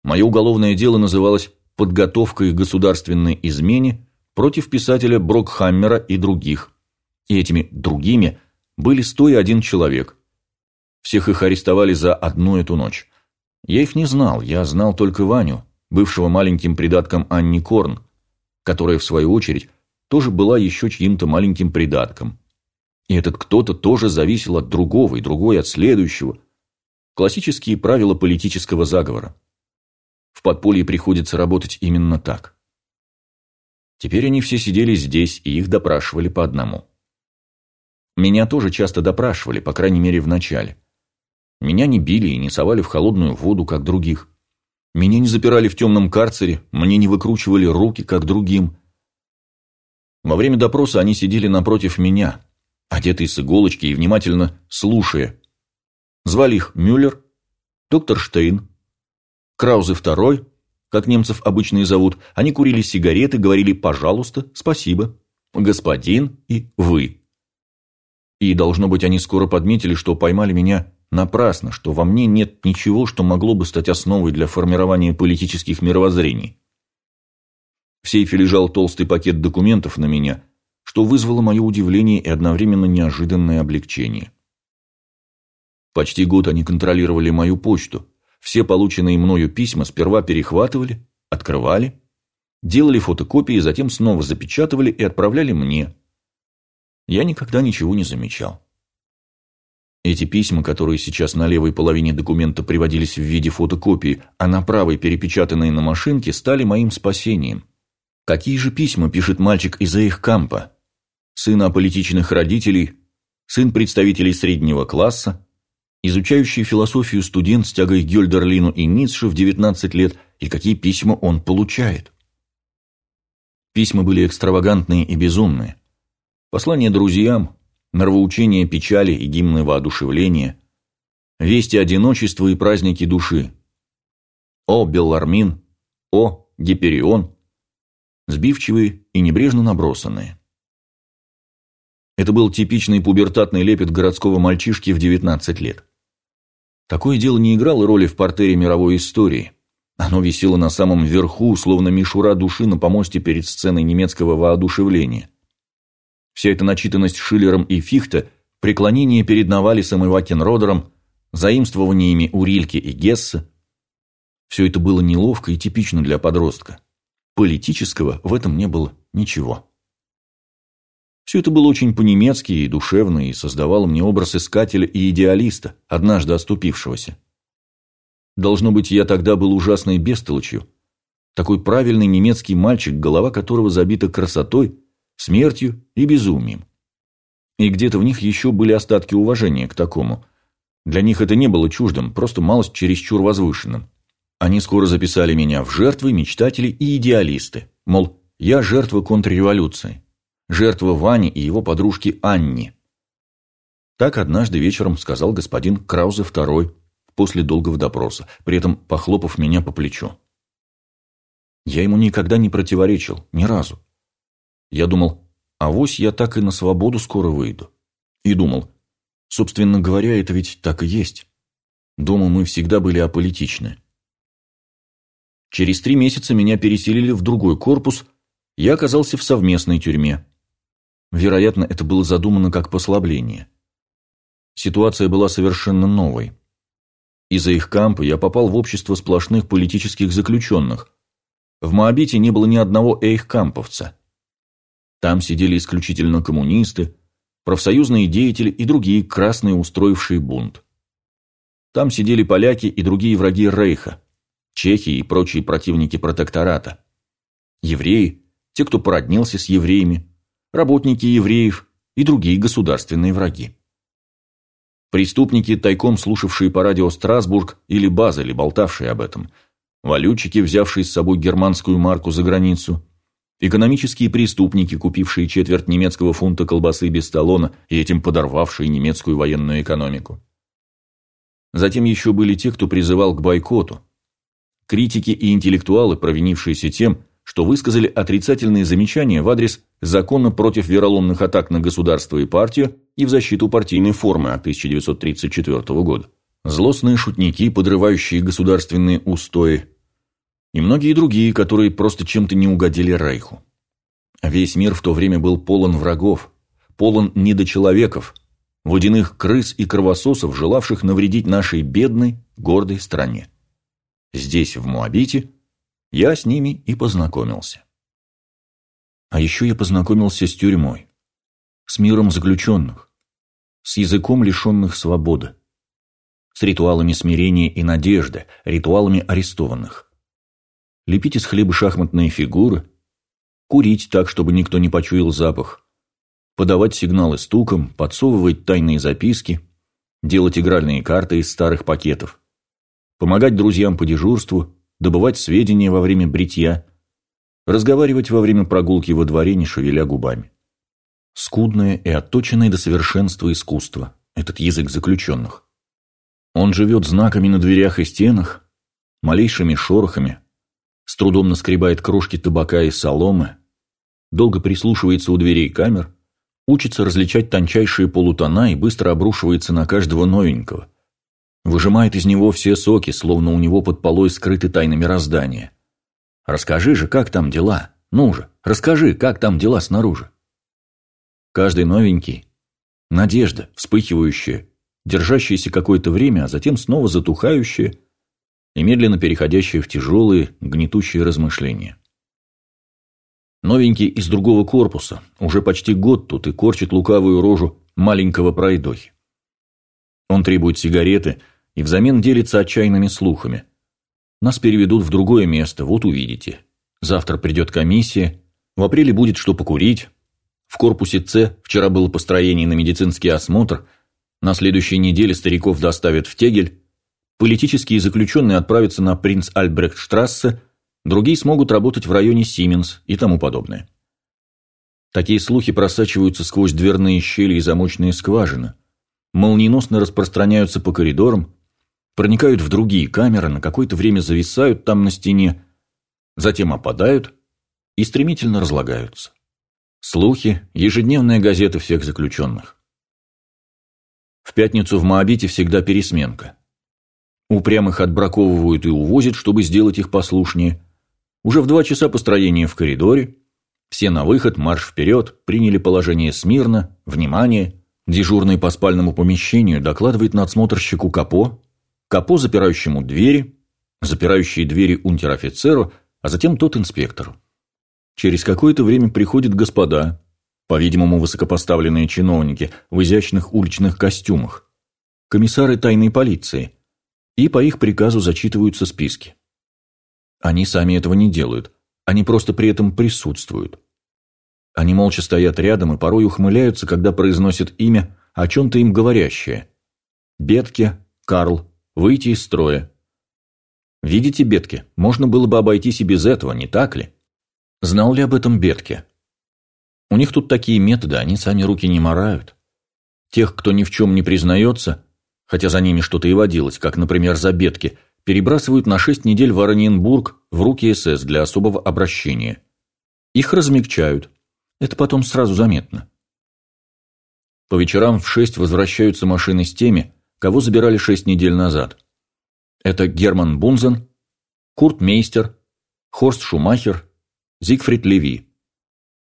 Мое уголовное дело называлось «Подготовка к государственной измене» против писателя Брокхаммера и других. И этими «другими» были 101 человек. Всех их арестовали за одну эту ночь. Я их не знал, я знал только Ваню, бывшего маленьким придатком Анни Корн, которая, в свою очередь, тоже была еще чьим-то маленьким придатком. И этот кто-то тоже зависел от другого, и другой от следующего. Классические правила политического заговора. В подполье приходится работать именно так. Теперь они все сидели здесь, и их допрашивали по одному. Меня тоже часто допрашивали, по крайней мере, в начале. Меня не били и не совали в холодную воду, как других. Меня не запирали в темном карцере, мне не выкручивали руки, как другим. Во время допроса они сидели напротив меня, одетый с иголочки и внимательно слушая. Звали их Мюллер, доктор Штейн, Краузе второй, как немцев обычно и зовут. Они курили сигареты, говорили «пожалуйста», «спасибо», «господин» и «вы». И, должно быть, они скоро подметили, что поймали меня напрасно, что во мне нет ничего, что могло бы стать основой для формирования политических мировоззрений. В сейфе лежал толстый пакет документов на меня – что вызвало мое удивление и одновременно неожиданное облегчение. Почти год они контролировали мою почту. Все полученные мною письма сперва перехватывали, открывали, делали фотокопии, затем снова запечатывали и отправляли мне. Я никогда ничего не замечал. Эти письма, которые сейчас на левой половине документа приводились в виде фотокопии, а на правой перепечатанные на машинке, стали моим спасением. Какие же письма пишет мальчик из Эйхкампа? Сын аполитичных родителей, сын представителей среднего класса, изучающий философию студент с тягой Гёльдерлину и Ницше в 19 лет, и какие письма он получает. Письма были экстравагантные и безумные. Послания друзьям, нравоучения печали и гимны воодушевления, вести одиночества и праздники души. О, Беллармин, о, Гиперион, сбивчивые и небрежно набросанные. Это был типичный пубертатный лепет городского мальчишки в 19 лет. Такое дело не играло роли в портере мировой истории. Оно висело на самом верху, словно мишура души на помосте перед сценой немецкого воодушевления. Вся эта начитанность Шиллером и Фихте, преклонение перед Навалисом и Вакенродером, заимствованиями у Рильке и Гесса – все это было неловко и типично для подростка. Политического в этом не было ничего. Все это было очень по-немецки и душевно, и создавало мне образ искателя и идеалиста, однажды оступившегося. Должно быть, я тогда был ужасной бестолочью. Такой правильный немецкий мальчик, голова которого забита красотой, смертью и безумием. И где-то в них еще были остатки уважения к такому. Для них это не было чуждым, просто малость чересчур возвышенным. Они скоро записали меня в жертвы, мечтатели и идеалисты. Мол, я жертва контрреволюции. Жертва Вани и его подружки Анни. Так однажды вечером сказал господин Краузе II после долгого допроса, при этом похлопав меня по плечу. Я ему никогда не противоречил, ни разу. Я думал, авось я так и на свободу скоро выйду. И думал, собственно говоря, это ведь так и есть. Дома мы всегда были аполитичны. Через три месяца меня переселили в другой корпус, я оказался в совместной тюрьме. Вероятно, это было задумано как послабление. Ситуация была совершенно новой. Из-за их кампа я попал в общество сплошных политических заключенных. В Моабите не было ни одного эйхкамповца. Там сидели исключительно коммунисты, профсоюзные деятели и другие красные, устроившие бунт. Там сидели поляки и другие враги Рейха, чехи и прочие противники протектората, евреи, те, кто породнился с евреями, работники евреев и другие государственные враги. Преступники, тайком слушавшие по радио Страсбург или Базель, болтавшие об этом, валютчики, взявшие с собой германскую марку за границу, экономические преступники, купившие четверть немецкого фунта колбасы без талона и этим подорвавшие немецкую военную экономику. Затем еще были те, кто призывал к бойкоту. Критики и интеллектуалы, провинившиеся тем, что высказали отрицательные замечания в адрес закона против вероломных атак на государство и партию и в защиту партийной формы от 1934 года. Злостные шутники, подрывающие государственные устои, и многие другие, которые просто чем-то не угодили Рейху. Весь мир в то время был полон врагов, полон недочеловеков, водяных крыс и кровососов, желавших навредить нашей бедной, гордой стране. Здесь, в Муабите, я с ними и познакомился. А еще я познакомился с тюрьмой, с миром заключенных, с языком лишенных свободы, с ритуалами смирения и надежды, ритуалами арестованных. Лепить из хлеба шахматные фигуры, курить так, чтобы никто не почуял запах, подавать сигналы стуком, подсовывать тайные записки, делать игральные карты из старых пакетов, помогать друзьям по дежурству, добывать сведения во время бритья, разговаривать во время прогулки во дворе, не шевеля губами. Скудное и отточенное до совершенства искусство, этот язык заключенных. Он живет знаками на дверях и стенах, малейшими шорохами, с трудом наскребает крошки табака и соломы, долго прислушивается у дверей камер, учится различать тончайшие полутона и быстро обрушивается на каждого новенького – Выжимает из него все соки, словно у него под полой скрыты тайны мироздания. Расскажи же, как там дела? Ну же, расскажи, как там дела снаружи? Каждый новенький – надежда, вспыхивающая, держащаяся какое-то время, а затем снова затухающая и медленно переходящая в тяжелые, гнетущие размышления. Новенький из другого корпуса, уже почти год тут и корчит лукавую рожу маленького пройдохи. Он требует сигареты и взамен делится отчаянными слухами. Нас переведут в другое место, вот увидите. Завтра придет комиссия, в апреле будет что покурить. В корпусе С вчера было построение на медицинский осмотр, на следующей неделе стариков доставят в Тегель, политические заключенные отправятся на принц Альбрехтштрассе, другие смогут работать в районе Сименс и тому подобное. Такие слухи просачиваются сквозь дверные щели и замочные скважины, молниеносно распространяются по коридорам, проникают в другие камеры, на какое-то время зависают там на стене, затем опадают и стремительно разлагаются. Слухи – ежедневная газета всех заключенных. В пятницу в Моабите всегда пересменка. Упрямых отбраковывают и увозят, чтобы сделать их послушнее. Уже в два часа построения в коридоре. Все на выход, марш вперед, приняли положение смирно, внимание. Дежурный по спальному помещению докладывает надсмотрщику Капо, Капо запирающему двери, запирающие двери унтер-офицеру, а затем тот инспектору. Через какое-то время приходят господа, по-видимому, высокопоставленные чиновники в изящных уличных костюмах, комиссары тайной полиции, и по их приказу зачитываются списки. Они сами этого не делают, они просто при этом присутствуют. Они молча стоят рядом и порой ухмыляются, когда произносят имя, о чем-то им говорящее. Бетке, Карл, выйти из строя. Видите, Бетке, можно было бы обойтись и без этого, не так ли? Знал ли об этом Бетке? У них тут такие методы, они сами руки не морают. Тех, кто ни в чем не признается, хотя за ними что-то и водилось, как, например, за Бетке, перебрасывают на шесть недель в Оренбург в руки СС для особого обращения. Их размягчают. Это потом сразу заметно. По вечерам в шесть возвращаются машины с теми, кого забирали шесть недель назад. Это Герман Бунзен, Курт Мейстер, Хорст Шумахер, Зигфрид Леви,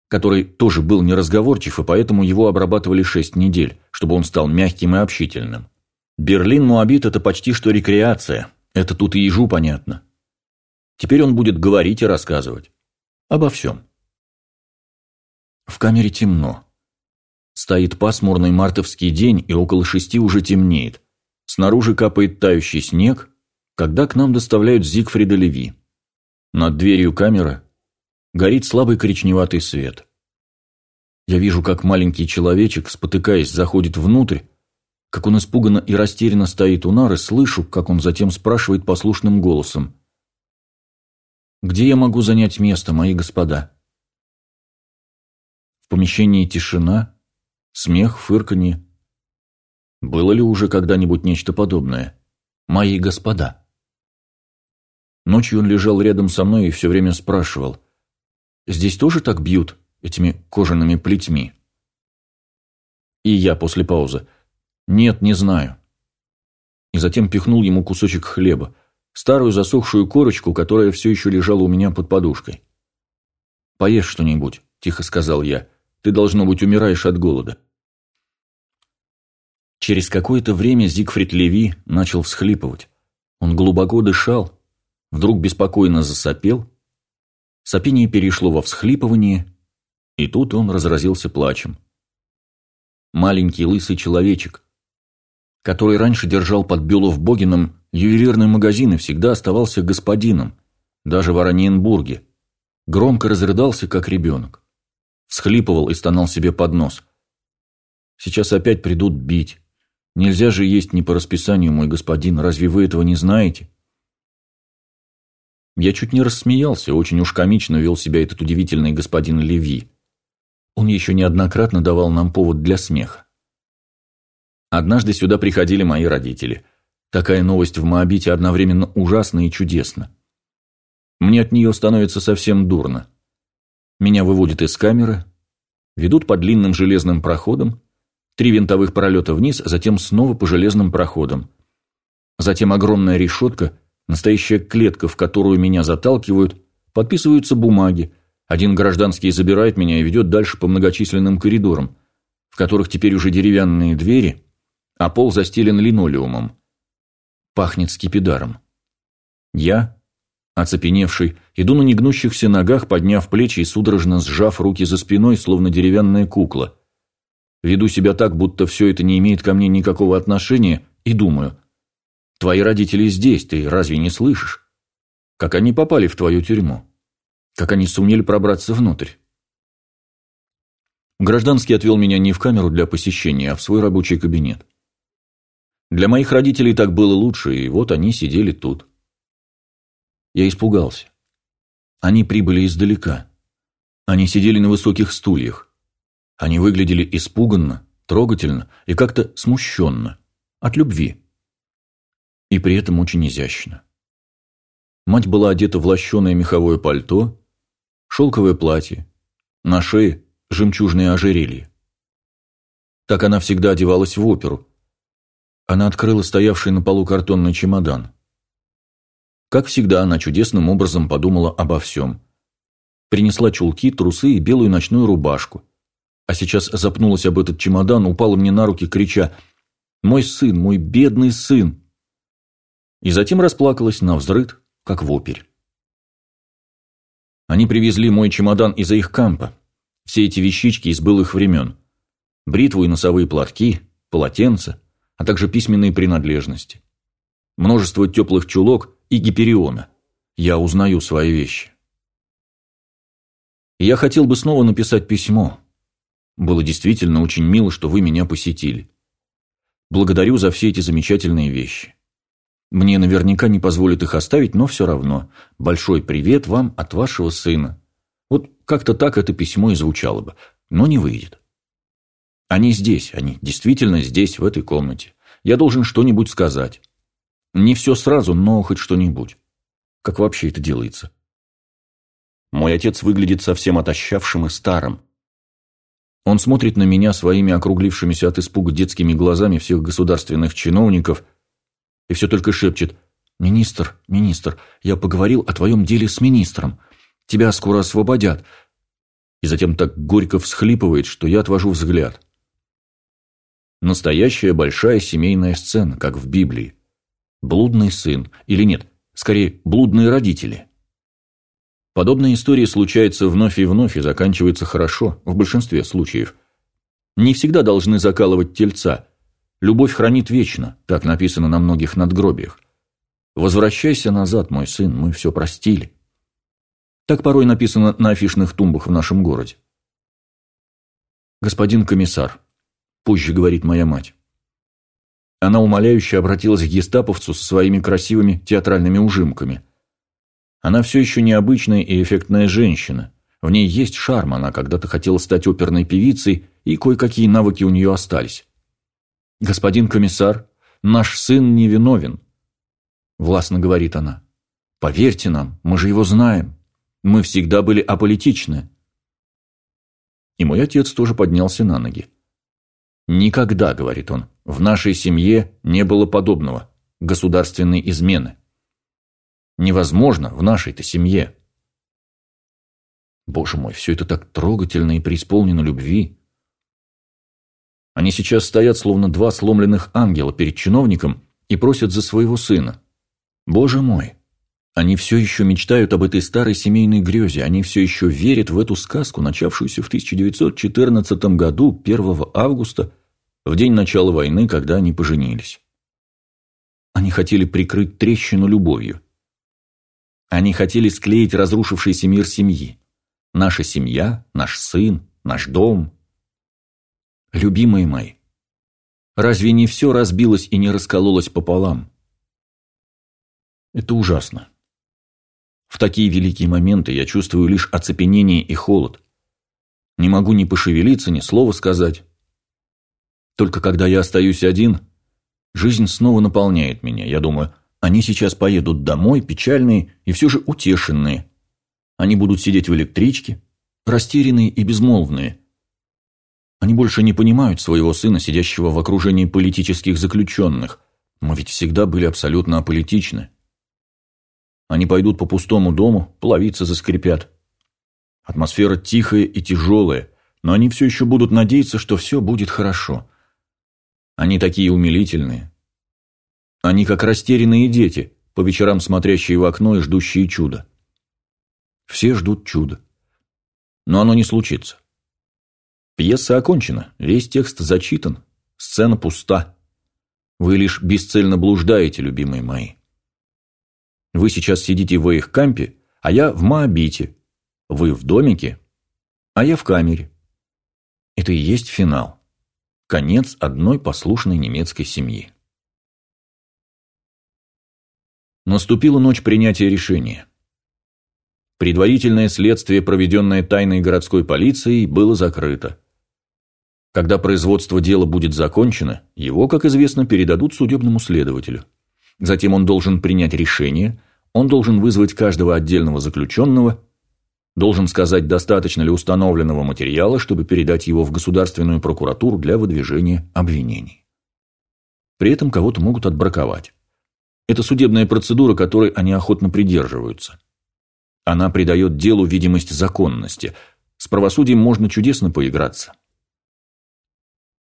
который тоже был неразговорчив, и поэтому его обрабатывали шесть недель, чтобы он стал мягким и общительным. Берлин-Муабит – это почти что рекреация, это тут и ежу понятно. Теперь он будет говорить и рассказывать. Обо всем. В камере темно. Стоит пасмурный мартовский день, и около шести уже темнеет. Снаружи капает тающий снег, когда к нам доставляют Зигфрида Леви. Над дверью камеры горит слабый коричневатый свет. Я вижу, как маленький человечек, спотыкаясь, заходит внутрь, как он испуганно и растерянно стоит у нары, слышу, как он затем спрашивает послушным голосом. «Где я могу занять место, мои господа?» В помещении тишина, смех, фырканье. Было ли уже когда-нибудь нечто подобное? «Мои господа». Ночью он лежал рядом со мной и все время спрашивал. «Здесь тоже так бьют этими кожаными плетьми?» И я после паузы. «Нет, не знаю». И затем пихнул ему кусочек хлеба, старую засохшую корочку, которая все еще лежала у меня под подушкой. «Поешь что-нибудь», – тихо сказал я. «Ты, должно быть, умираешь от голода». Через какое-то время Зигфрид Леви начал всхлипывать. Он глубоко дышал, вдруг беспокойно засопел. Сопение перешло во всхлипывание, и тут он разразился плачем. Маленький лысый человечек, который раньше держал под Бюлов-Богином ювелирный магазин и всегда оставался господином, даже в Ораниенбурге, громко разрыдался, как ребенок. Всхлипывал и стонал себе под нос. «Сейчас опять придут бить. Нельзя же есть не по расписанию, мой господин, разве вы этого не знаете?» Я чуть не рассмеялся, очень уж комично вел себя этот удивительный господин Леви. Он еще неоднократно давал нам повод для смеха. Однажды сюда приходили мои родители. Такая новость в Моабите одновременно ужасна и чудесна. Мне от нее становится совсем дурно. Меня выводят из камеры, ведут по длинным железным проходам, три винтовых пролета вниз, затем снова по железным проходам. Затем огромная решетка, настоящая клетка, в которую меня заталкивают, подписываются бумаги, один гражданский забирает меня и ведет дальше по многочисленным коридорам, в которых теперь уже деревянные двери, а пол застелен линолеумом. Пахнет скипидаром. Я, оцепеневший, иду на негнущихся ногах, подняв плечи и судорожно сжав руки за спиной, словно деревянная кукла. Веду себя так, будто все это не имеет ко мне никакого отношения, и думаю, твои родители здесь, ты разве не слышишь? Как они попали в твою тюрьму? Как они сумели пробраться внутрь? Гражданский отвел меня не в камеру для посещения, а в свой рабочий кабинет. Для моих родителей так было лучше, и вот они сидели тут. Я испугался. Они прибыли издалека. Они сидели на высоких стульях. Они выглядели испуганно, трогательно и как-то смущенно. От любви. И при этом очень изящно. Мать была одета в лощеное меховое пальто, шелковое платье, на шее жемчужные ожерелье. Так она всегда одевалась в оперу, она открыла стоявший на полу картонный чемодан. Как всегда, она чудесным образом подумала обо всем. Принесла чулки, трусы и белую ночную рубашку. А сейчас запнулась об этот чемодан, упала мне на руки, крича «Мой сын, мой бедный сын!» И затем расплакалась на взрыд, как в опере. Они привезли мой чемодан из-за их кампа. Все эти вещички из былых времен. Бритву и носовые платки, полотенца, а также письменные принадлежности. Множество теплых чулок и гипериона. Я узнаю свои вещи. Я хотел бы снова написать письмо. Было действительно очень мило, что вы меня посетили. Благодарю за все эти замечательные вещи. Мне наверняка не позволят их оставить, но все равно. Большой привет вам от вашего сына. Вот как-то так это письмо и звучало бы, но не выйдет. Они здесь, они действительно здесь, в этой комнате. Я должен что-нибудь сказать. Не все сразу, но хоть что-нибудь. Как вообще это делается? Мой отец выглядит совсем отощавшим и старым. Он смотрит на меня своими округлившимися от испуга детскими глазами всех государственных чиновников и все только шепчет «Министр, министр, я поговорил о твоем деле с министром. Тебя скоро освободят». И затем так горько всхлипывает, что я отвожу взгляд. Настоящая большая семейная сцена, как в Библии. Блудный сын, или нет, скорее, блудные родители. Подобные истории случаются вновь и вновь и заканчиваются хорошо, в большинстве случаев. Не всегда должны закалывать тельца. Любовь хранит вечно, так написано на многих надгробиях. Возвращайся назад, мой сын, мы все простили. Так порой написано на афишных тумбах в нашем городе. Господин комиссар, позже говорит моя мать. Она умоляюще обратилась к гестаповцу со своими красивыми театральными ужимками. Она все еще необычная и эффектная женщина. В ней есть шарм, она когда-то хотела стать оперной певицей, и кое-какие навыки у нее остались. «Господин комиссар, наш сын невиновен», – властно говорит она. «Поверьте нам, мы же его знаем. Мы всегда были аполитичны». И мой отец тоже поднялся на ноги. «Никогда, — говорит он, — в нашей семье не было подобного, государственной измены. Невозможно в нашей-то семье». Боже мой, все это так трогательно и преисполнено любви. Они сейчас стоят, словно два сломленных ангела перед чиновником и просят за своего сына. Боже мой, они все еще мечтают об этой старой семейной грезе, они все еще верят в эту сказку, начавшуюся в 1914 году, 1 августа, в день начала войны, когда они поженились. Они хотели прикрыть трещину любовью. Они хотели склеить разрушившийся мир семьи. Наша семья, наш сын, наш дом. Любимые мои, разве не все разбилось и не раскололось пополам? Это ужасно. В такие великие моменты я чувствую лишь оцепенение и холод. Не могу ни пошевелиться, ни слова сказать. Только когда я остаюсь один, жизнь снова наполняет меня. Я думаю, они сейчас поедут домой, печальные и все же утешенные. Они будут сидеть в электричке, растерянные и безмолвные. Они больше не понимают своего сына, сидящего в окружении политических заключенных. Мы ведь всегда были абсолютно аполитичны. Они пойдут по пустому дому, половицы заскрипят. Атмосфера тихая и тяжелая, но они все еще будут надеяться, что все будет хорошо. Они такие умилительные. Они как растерянные дети, по вечерам смотрящие в окно и ждущие чуда. Все ждут чуда. Но оно не случится. Пьеса окончена, весь текст зачитан, сцена пуста. Вы лишь бесцельно блуждаете, любимые мои. Вы сейчас сидите в их кампе, а я в Моабите. Вы в домике, а я в камере. Это и есть финал. Конец одной послушной немецкой семьи. Наступила ночь принятия решения. Предварительное следствие, проведенное тайной городской полицией, было закрыто. Когда производство дела будет закончено, его, как известно, передадут судебному следователю. Затем он должен принять решение, он должен вызвать каждого отдельного заключенного, должен сказать, достаточно ли установленного материала, чтобы передать его в государственную прокуратуру для выдвижения обвинений. При этом кого-то могут отбраковать. Это судебная процедура, которой они охотно придерживаются. Она придает делу видимость законности. С правосудием можно чудесно поиграться.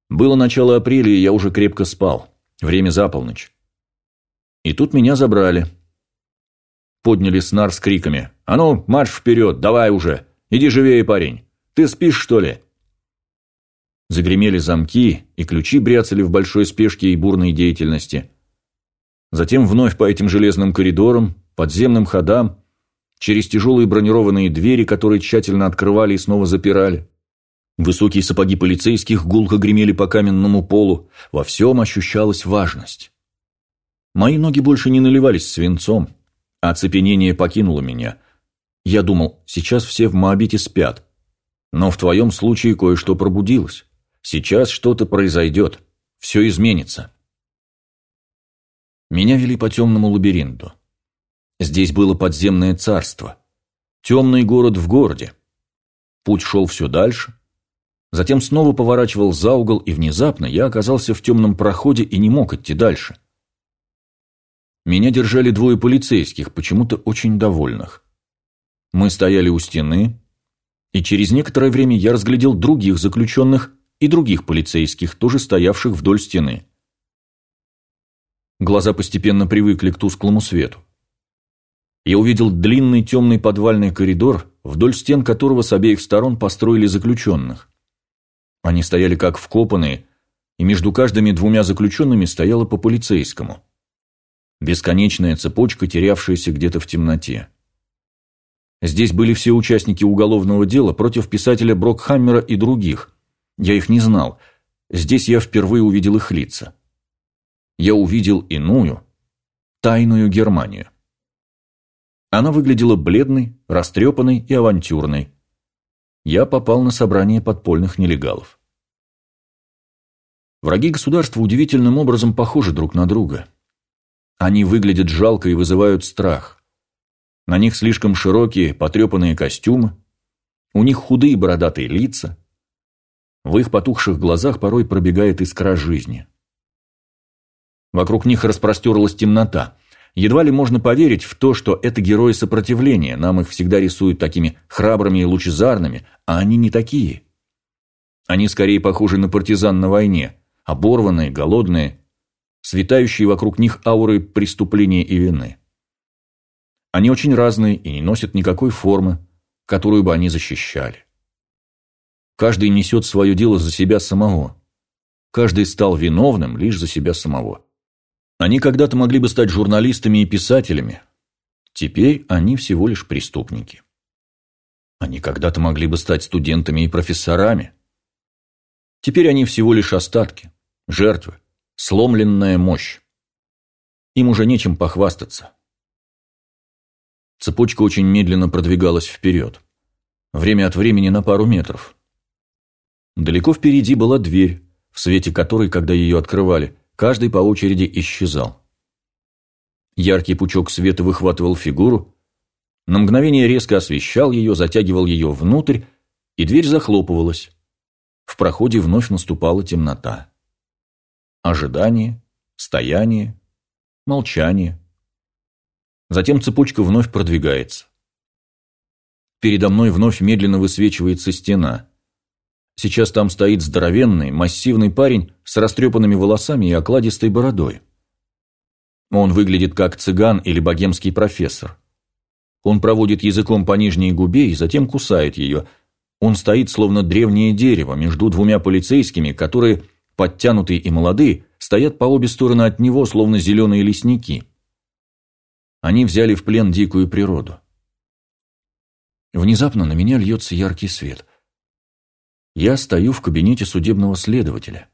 Было начало апреля, и я уже крепко спал. Время за полночь. И тут меня забрали подняли снар с криками. «А ну, марш вперед, давай уже! Иди живее, парень! Ты спишь, что ли?» Загремели замки, и ключи бряцали в большой спешке и бурной деятельности. Затем вновь по этим железным коридорам, подземным ходам, через тяжелые бронированные двери, которые тщательно открывали и снова запирали. Высокие сапоги полицейских гулко гремели по каменному полу, во всем ощущалась важность. Мои ноги больше не наливались свинцом, Оцепенение покинуло меня. Я думал, сейчас все в Моабите спят. Но в твоем случае кое-что пробудилось. Сейчас что-то произойдет. Все изменится. Меня вели по темному лабиринту. Здесь было подземное царство. Темный город в городе. Путь шел все дальше. Затем снова поворачивал за угол, и внезапно я оказался в темном проходе и не мог идти дальше. Меня держали двое полицейских, почему-то очень довольных. Мы стояли у стены, и через некоторое время я разглядел других заключенных и других полицейских, тоже стоявших вдоль стены. Глаза постепенно привыкли к тусклому свету. Я увидел длинный темный подвальный коридор, вдоль стен которого с обеих сторон построили заключенных. Они стояли как вкопанные, и между каждыми двумя заключенными стояло по полицейскому. Бесконечная цепочка, терявшаяся где-то в темноте. Здесь были все участники уголовного дела против писателя Брокхаммера и других. Я их не знал. Здесь я впервые увидел их лица. Я увидел иную, тайную Германию. Она выглядела бледной, растрепанной и авантюрной. Я попал на собрание подпольных нелегалов. Враги государства удивительным образом похожи друг на друга. Они выглядят жалко и вызывают страх. На них слишком широкие, потрепанные костюмы, у них худые бородатые лица. В их потухших глазах порой пробегает искра жизни. Вокруг них распростерлась темнота. Едва ли можно поверить в то, что это герои сопротивления, нам их всегда рисуют такими храбрыми и лучезарными, а они не такие. Они скорее похожи на партизан на войне, оборванные, голодные, светающие вокруг них ауры преступления и вины. Они очень разные и не носят никакой формы, которую бы они защищали. Каждый несет свое дело за себя самого. Каждый стал виновным лишь за себя самого. Они когда-то могли бы стать журналистами и писателями. Теперь они всего лишь преступники. Они когда-то могли бы стать студентами и профессорами. Теперь они всего лишь остатки, жертвы, сломленная мощь. Им уже нечем похвастаться. Цепочка очень медленно продвигалась вперед. Время от времени на пару метров. Далеко впереди была дверь, в свете которой, когда ее открывали, каждый по очереди исчезал. Яркий пучок света выхватывал фигуру, на мгновение резко освещал ее, затягивал ее внутрь, и дверь захлопывалась. В проходе вновь наступала темнота. Ожидание, стояние, молчание. Затем цепочка вновь продвигается. Передо мной вновь медленно высвечивается стена. Сейчас там стоит здоровенный, массивный парень с растрепанными волосами и окладистой бородой. Он выглядит как цыган или богемский профессор. Он проводит языком по нижней губе и затем кусает ее. Он стоит, словно древнее дерево, между двумя полицейскими, которые, подтянутые и молодые, стоят по обе стороны от него, словно зеленые лесники. Они взяли в плен дикую природу. Внезапно на меня льется яркий свет – я стою в кабинете судебного следователя.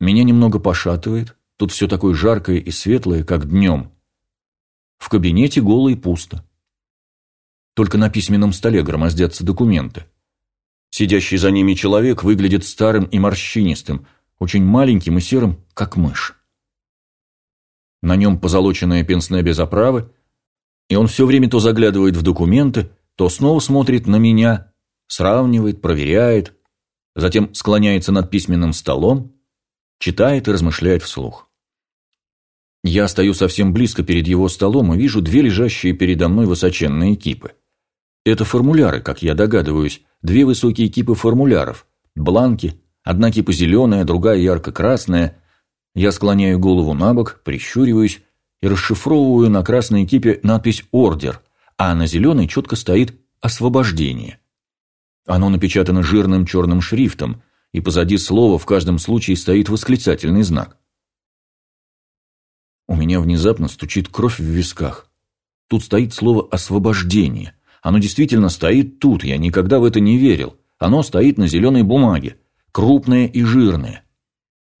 Меня немного пошатывает, тут все такое жаркое и светлое, как днем. В кабинете голо и пусто. Только на письменном столе громоздятся документы. Сидящий за ними человек выглядит старым и морщинистым, очень маленьким и серым, как мышь. На нем позолоченная пенсне без оправы, и он все время то заглядывает в документы, то снова смотрит на меня, сравнивает, проверяет, затем склоняется над письменным столом, читает и размышляет вслух. Я стою совсем близко перед его столом и вижу две лежащие передо мной высоченные кипы. Это формуляры, как я догадываюсь, две высокие кипы формуляров, бланки, одна кипа зеленая, другая ярко-красная. Я склоняю голову на бок, прищуриваюсь и расшифровываю на красной кипе надпись «Ордер», а на зеленой четко стоит «Освобождение». Оно напечатано жирным черным шрифтом, и позади слова в каждом случае стоит восклицательный знак. У меня внезапно стучит кровь в висках. Тут стоит слово «освобождение». Оно действительно стоит тут, я никогда в это не верил. Оно стоит на зеленой бумаге, крупное и жирное.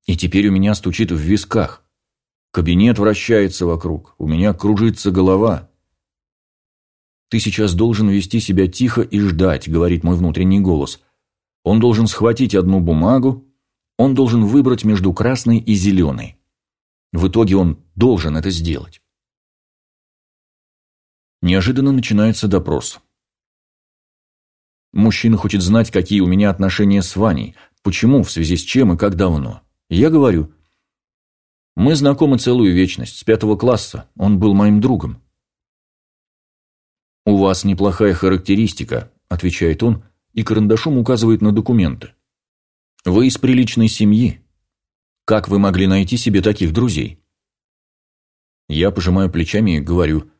И теперь у меня стучит в висках. Кабинет вращается вокруг, у меня кружится голова. «Ты сейчас должен вести себя тихо и ждать», — говорит мой внутренний голос. Он должен схватить одну бумагу, он должен выбрать между красной и зеленой. В итоге он должен это сделать. Неожиданно начинается допрос. Мужчина хочет знать, какие у меня отношения с Ваней, почему, в связи с чем и как давно. Я говорю, мы знакомы целую вечность, с пятого класса, он был моим другом. «У вас неплохая характеристика», – отвечает он и карандашом указывает на документы. «Вы из приличной семьи. Как вы могли найти себе таких друзей?» Я пожимаю плечами и говорю,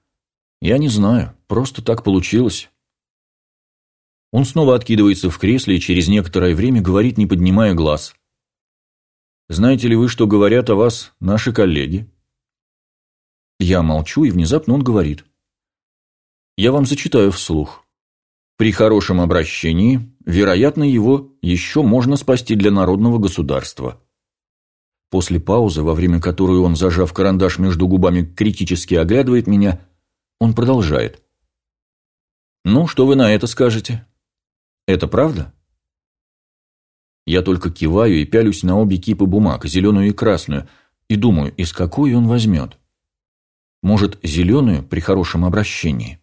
«Я не знаю, просто так получилось». Он снова откидывается в кресле и через некоторое время говорит, не поднимая глаз. «Знаете ли вы, что говорят о вас наши коллеги?» Я молчу, и внезапно он говорит. «Я вам зачитаю вслух. При хорошем обращении, вероятно, его еще можно спасти для народного государства». После паузы, во время которой он, зажав карандаш между губами, критически оглядывает меня, он продолжает. «Ну, что вы на это скажете? Это правда?» Я только киваю и пялюсь на обе кипы бумаг, зеленую и красную, и думаю, из какой он возьмет. Может, зеленую при хорошем обращении?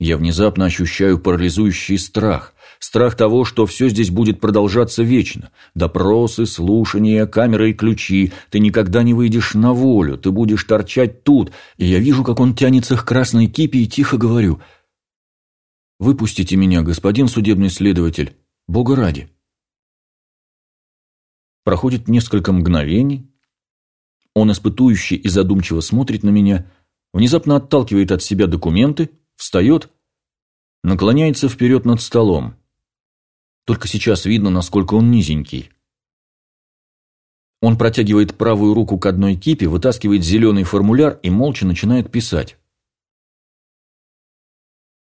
Я внезапно ощущаю парализующий страх. Страх того, что все здесь будет продолжаться вечно. Допросы, слушания, камеры и ключи. Ты никогда не выйдешь на волю, ты будешь торчать тут. И я вижу, как он тянется к красной кипе и тихо говорю. «Выпустите меня, господин судебный следователь, Бога ради». Проходит несколько мгновений. Он испытующе и задумчиво смотрит на меня, внезапно отталкивает от себя документы, встает, наклоняется вперед над столом. Только сейчас видно, насколько он низенький. Он протягивает правую руку к одной кипе, вытаскивает зеленый формуляр и молча начинает писать.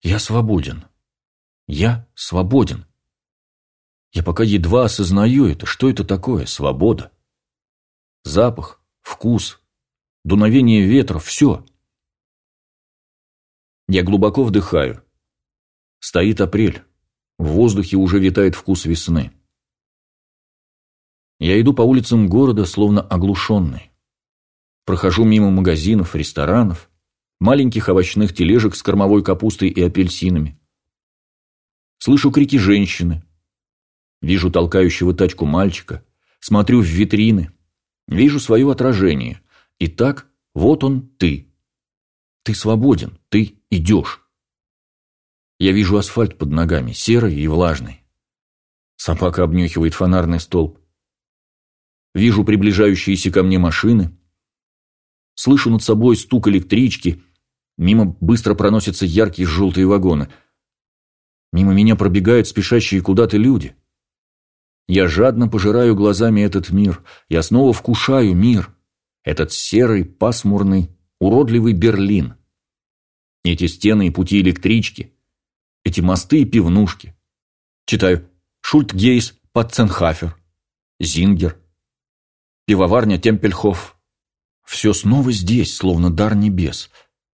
«Я свободен. Я свободен. Я пока едва осознаю это, что это такое свобода. Запах, вкус, дуновение ветра – все. Я глубоко вдыхаю. Стоит апрель. В воздухе уже витает вкус весны. Я иду по улицам города, словно оглушенный. Прохожу мимо магазинов, ресторанов, маленьких овощных тележек с кормовой капустой и апельсинами. Слышу крики женщины, Вижу толкающего тачку мальчика, смотрю в витрины, вижу свое отражение. И так, вот он ты. Ты свободен, идешь. Я вижу асфальт под ногами, серый и влажный. Собака обнюхивает фонарный столб. Вижу приближающиеся ко мне машины. Слышу над собой стук электрички. Мимо быстро проносятся яркие желтые вагоны. Мимо меня пробегают спешащие куда-то люди. Я жадно пожираю глазами этот мир. Я снова вкушаю мир. Этот серый, пасмурный, уродливый Берлин. Эти стены и пути электрички. Эти мосты и пивнушки. Читаю Шультгейс Патценхафер. Зингер. Пивоварня Темпельхоф. Все снова здесь, словно дар небес.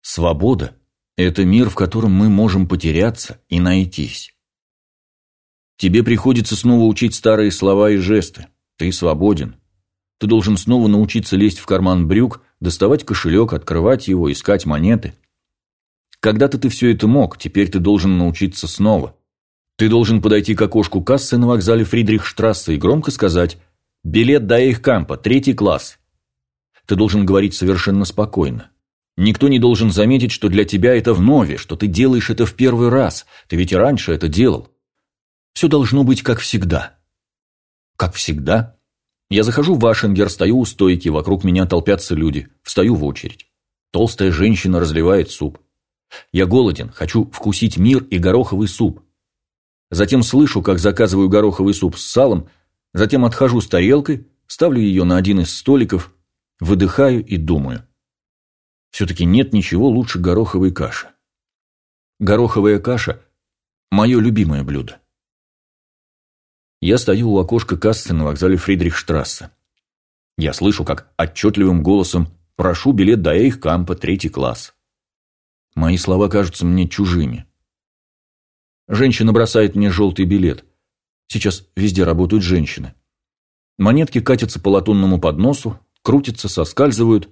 Свобода – это мир, в котором мы можем потеряться и найтись. Тебе приходится снова учить старые слова и жесты. Ты свободен. Ты должен снова научиться лезть в карман брюк, доставать кошелек, открывать его, искать монеты. Когда-то ты все это мог, теперь ты должен научиться снова. Ты должен подойти к окошку кассы на вокзале Фридрихштрассе и громко сказать «Билет до их кампа, третий класс». Ты должен говорить совершенно спокойно. Никто не должен заметить, что для тебя это вновь, что ты делаешь это в первый раз. Ты ведь и раньше это делал. Все должно быть как всегда. Как всегда. Я захожу в Вашингер, стою у стойки, вокруг меня толпятся люди. Встаю в очередь. Толстая женщина разливает суп. Я голоден, хочу вкусить мир и гороховый суп. Затем слышу, как заказываю гороховый суп с салом, затем отхожу с тарелкой, ставлю ее на один из столиков, выдыхаю и думаю. Все-таки нет ничего лучше гороховой каши. Гороховая каша – мое любимое блюдо. Я стою у окошка кассы на вокзале Фридрихштрассе. Я слышу, как отчетливым голосом прошу билет до Эйхкампа, третий класс. Мои слова кажутся мне чужими. Женщина бросает мне желтый билет. Сейчас везде работают женщины. Монетки катятся по латунному подносу, крутятся, соскальзывают,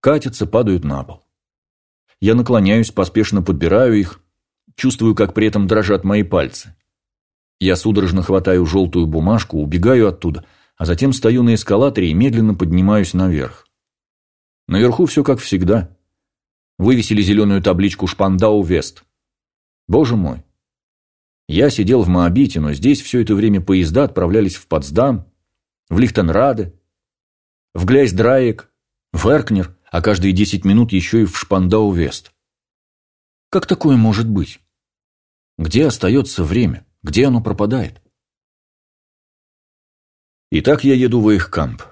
катятся, падают на пол. Я наклоняюсь, поспешно подбираю их, чувствую, как при этом дрожат мои пальцы. Я судорожно хватаю желтую бумажку, убегаю оттуда, а затем стою на эскалаторе и медленно поднимаюсь наверх. Наверху все как всегда. Вывесили зеленую табличку «Шпандау Вест». Боже мой. Я сидел в Моабите, но здесь все это время поезда отправлялись в Потсдам, в Лихтенраде, в Гляйсдраек, в Эркнер, а каждые десять минут еще и в Шпандау Вест. Как такое может быть? Где остается время? Где оно пропадает? Итак, я еду в Эйхкамп.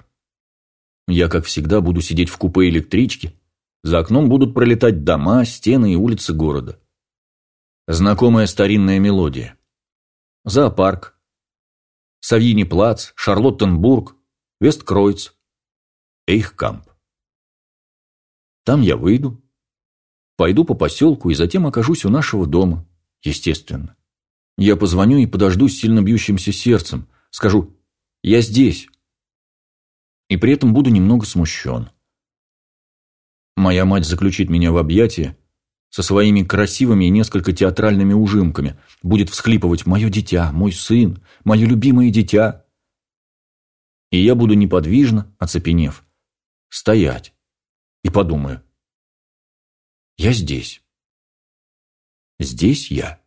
Я, как всегда, буду сидеть в купе электрички. За окном будут пролетать дома, стены и улицы города. Знакомая старинная мелодия. Зоопарк. Савьини плац, Шарлоттенбург, Весткройц, Эйхкамп. Там я выйду, пойду по поселку и затем окажусь у нашего дома, естественно. Я позвоню и подожду с сильно бьющимся сердцем, скажу «Я здесь» и при этом буду немного смущен. Моя мать заключит меня в объятия со своими красивыми и несколько театральными ужимками, будет всхлипывать «Мое дитя, мой сын, мое любимое дитя». И я буду неподвижно, оцепенев, стоять и подумаю. Я здесь. Здесь я.